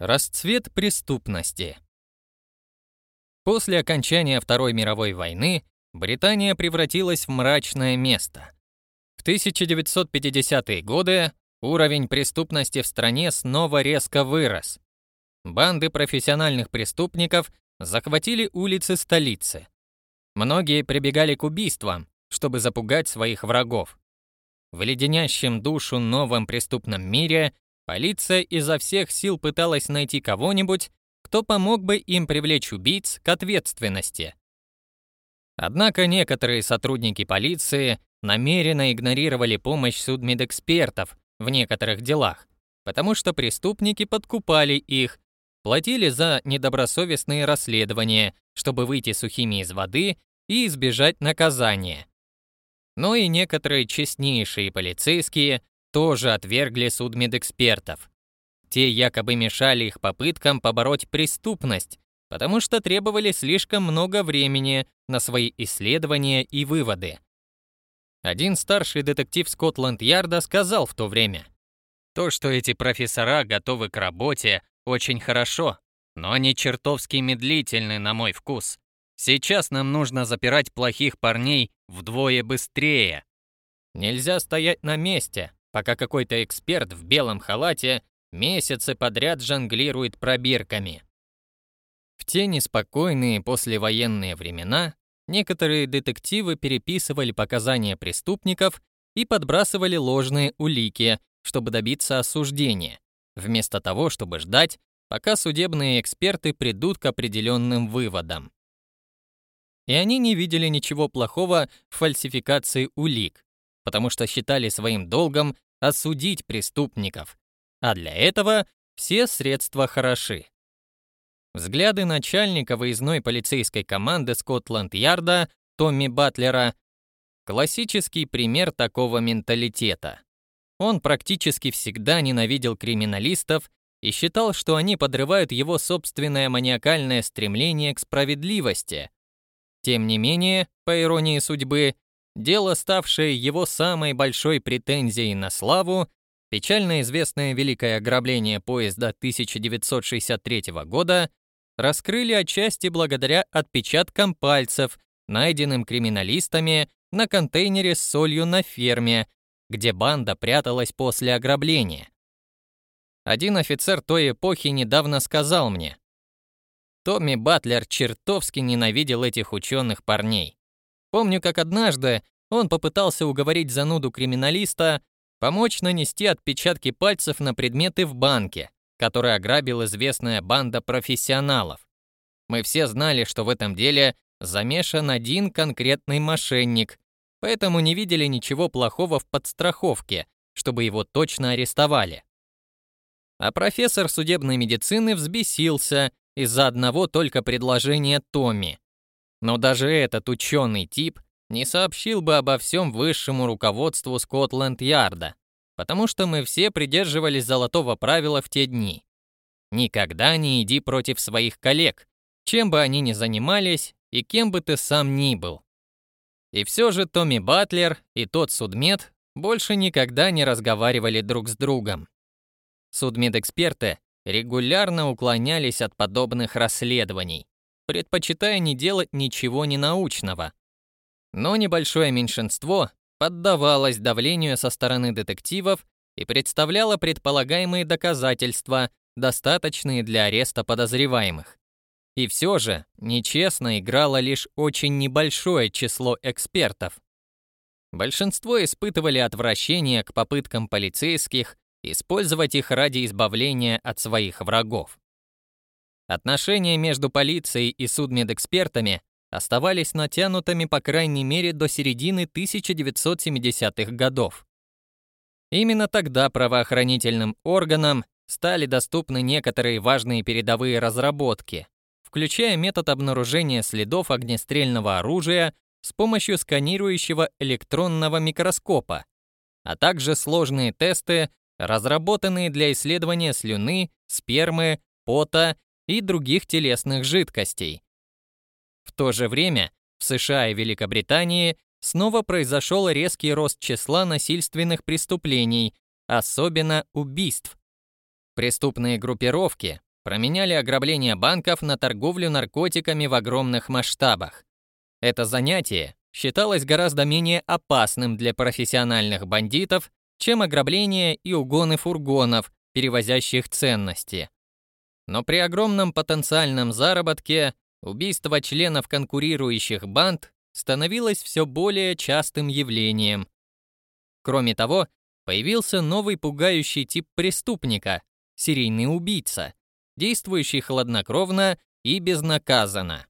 Расцвет преступности. После окончания Второй мировой войны Британия превратилась в мрачное место. В 1950-е годы уровень преступности в стране снова резко вырос. Банды профессиональных преступников захватили улицы столицы. Многие прибегали к убийствам, чтобы запугать своих врагов. В леденящем душу новом преступном мире Полиция изо всех сил пыталась найти кого-нибудь, кто помог бы им привлечь убийц к ответственности. Однако некоторые сотрудники полиции намеренно игнорировали помощь судмедэкспертов в некоторых делах, потому что преступники подкупали их, платили за недобросовестные расследования, чтобы выйти сухими из воды и избежать наказания. Но и некоторые честнейшие полицейские тоже отвергли судмедэкспертов. Те якобы мешали их попыткам побороть преступность, потому что требовали слишком много времени на свои исследования и выводы. Один старший детектив Скотланд-Ярда сказал в то время, «То, что эти профессора готовы к работе, очень хорошо, но они чертовски медлительны на мой вкус. Сейчас нам нужно запирать плохих парней вдвое быстрее. Нельзя стоять на месте, пока какой-то эксперт в белом халате месяцы подряд жонглирует пробирками. В те неспокойные послевоенные времена некоторые детективы переписывали показания преступников и подбрасывали ложные улики, чтобы добиться осуждения, вместо того, чтобы ждать, пока судебные эксперты придут к определенным выводам. И они не видели ничего плохого в фальсификации улик, потому что считали своим долгом осудить преступников, а для этого все средства хороши. Взгляды начальника выездной полицейской команды Скотланд-Ярда Томми Батлера – классический пример такого менталитета. Он практически всегда ненавидел криминалистов и считал, что они подрывают его собственное маниакальное стремление к справедливости. Тем не менее, по иронии судьбы, Дело, ставшее его самой большой претензией на славу, печально известное великое ограбление поезда 1963 года, раскрыли отчасти благодаря отпечаткам пальцев, найденным криминалистами на контейнере с солью на ферме, где банда пряталась после ограбления. Один офицер той эпохи недавно сказал мне, Томми Батлер чертовски ненавидел этих ученых парней. Помню, как однажды он попытался уговорить зануду криминалиста помочь нанести отпечатки пальцев на предметы в банке, который ограбил известная банда профессионалов. Мы все знали, что в этом деле замешан один конкретный мошенник, поэтому не видели ничего плохого в подстраховке, чтобы его точно арестовали. А профессор судебной медицины взбесился из-за одного только предложения Томми. Но даже этот ученый тип не сообщил бы обо всем высшему руководству Скотланд-Ярда, потому что мы все придерживались золотого правила в те дни. Никогда не иди против своих коллег, чем бы они ни занимались и кем бы ты сам ни был. И все же Томми Батлер и тот судмед больше никогда не разговаривали друг с другом. Судмедэксперты регулярно уклонялись от подобных расследований, предпочитая не делать ничего ненаучного. Но небольшое меньшинство поддавалось давлению со стороны детективов и представляло предполагаемые доказательства, достаточные для ареста подозреваемых. И все же нечестно играло лишь очень небольшое число экспертов. Большинство испытывали отвращение к попыткам полицейских использовать их ради избавления от своих врагов. Отношения между полицией и судмедэкспертами оставались натянутыми по крайней мере до середины 1970-х годов. Именно тогда правоохранительным органам стали доступны некоторые важные передовые разработки, включая метод обнаружения следов огнестрельного оружия с помощью сканирующего электронного микроскопа, а также сложные тесты, разработанные для исследования слюны, спермы, пота и других телесных жидкостей. В то же время в США и Великобритании снова произошел резкий рост числа насильственных преступлений, особенно убийств. Преступные группировки променяли ограбление банков на торговлю наркотиками в огромных масштабах. Это занятие считалось гораздо менее опасным для профессиональных бандитов, чем ограбление и угоны фургонов, перевозящих ценности. Но при огромном потенциальном заработке убийство членов конкурирующих банд становилось все более частым явлением. Кроме того, появился новый пугающий тип преступника – серийный убийца, действующий хладнокровно и безнаказанно.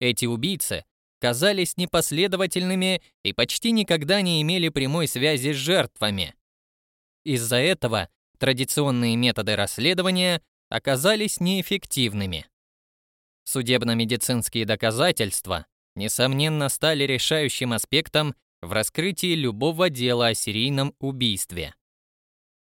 Эти убийцы казались непоследовательными и почти никогда не имели прямой связи с жертвами. Из-за этого традиционные методы расследования оказались неэффективными. Судебно-медицинские доказательства, несомненно, стали решающим аспектом в раскрытии любого дела о серийном убийстве.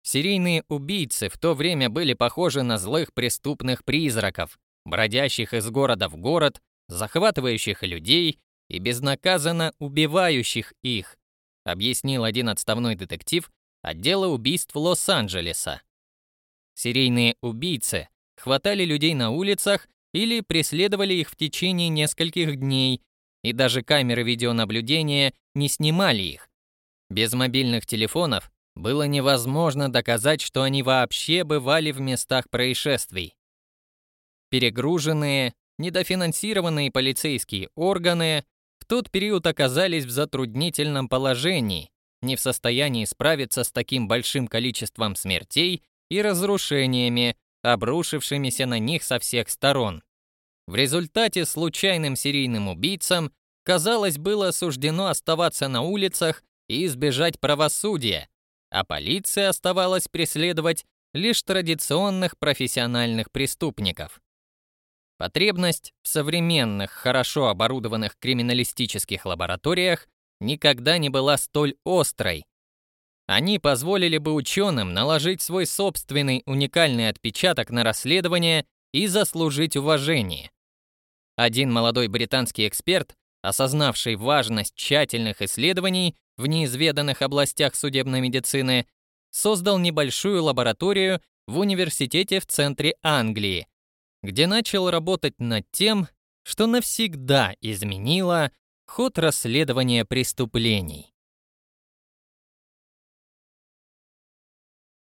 Серийные убийцы в то время были похожи на злых преступных призраков, бродящих из города в город захватывающих людей и безнаказанно убивающих их, объяснил один отставной детектив отдела убийств Лос-Анджелеса. Серийные убийцы хватали людей на улицах или преследовали их в течение нескольких дней, и даже камеры видеонаблюдения не снимали их. Без мобильных телефонов было невозможно доказать, что они вообще бывали в местах происшествий. Перегруженные, недофинансированные полицейские органы в тот период оказались в затруднительном положении, не в состоянии справиться с таким большим количеством смертей и разрушениями, обрушившимися на них со всех сторон. В результате случайным серийным убийцам, казалось, было суждено оставаться на улицах и избежать правосудия, а полиция оставалась преследовать лишь традиционных профессиональных преступников. Потребность в современных, хорошо оборудованных криминалистических лабораториях никогда не была столь острой. Они позволили бы ученым наложить свой собственный уникальный отпечаток на расследование и заслужить уважение. Один молодой британский эксперт, осознавший важность тщательных исследований в неизведанных областях судебной медицины, создал небольшую лабораторию в университете в центре Англии, где начал работать над тем, что навсегда изменило ход расследования преступлений.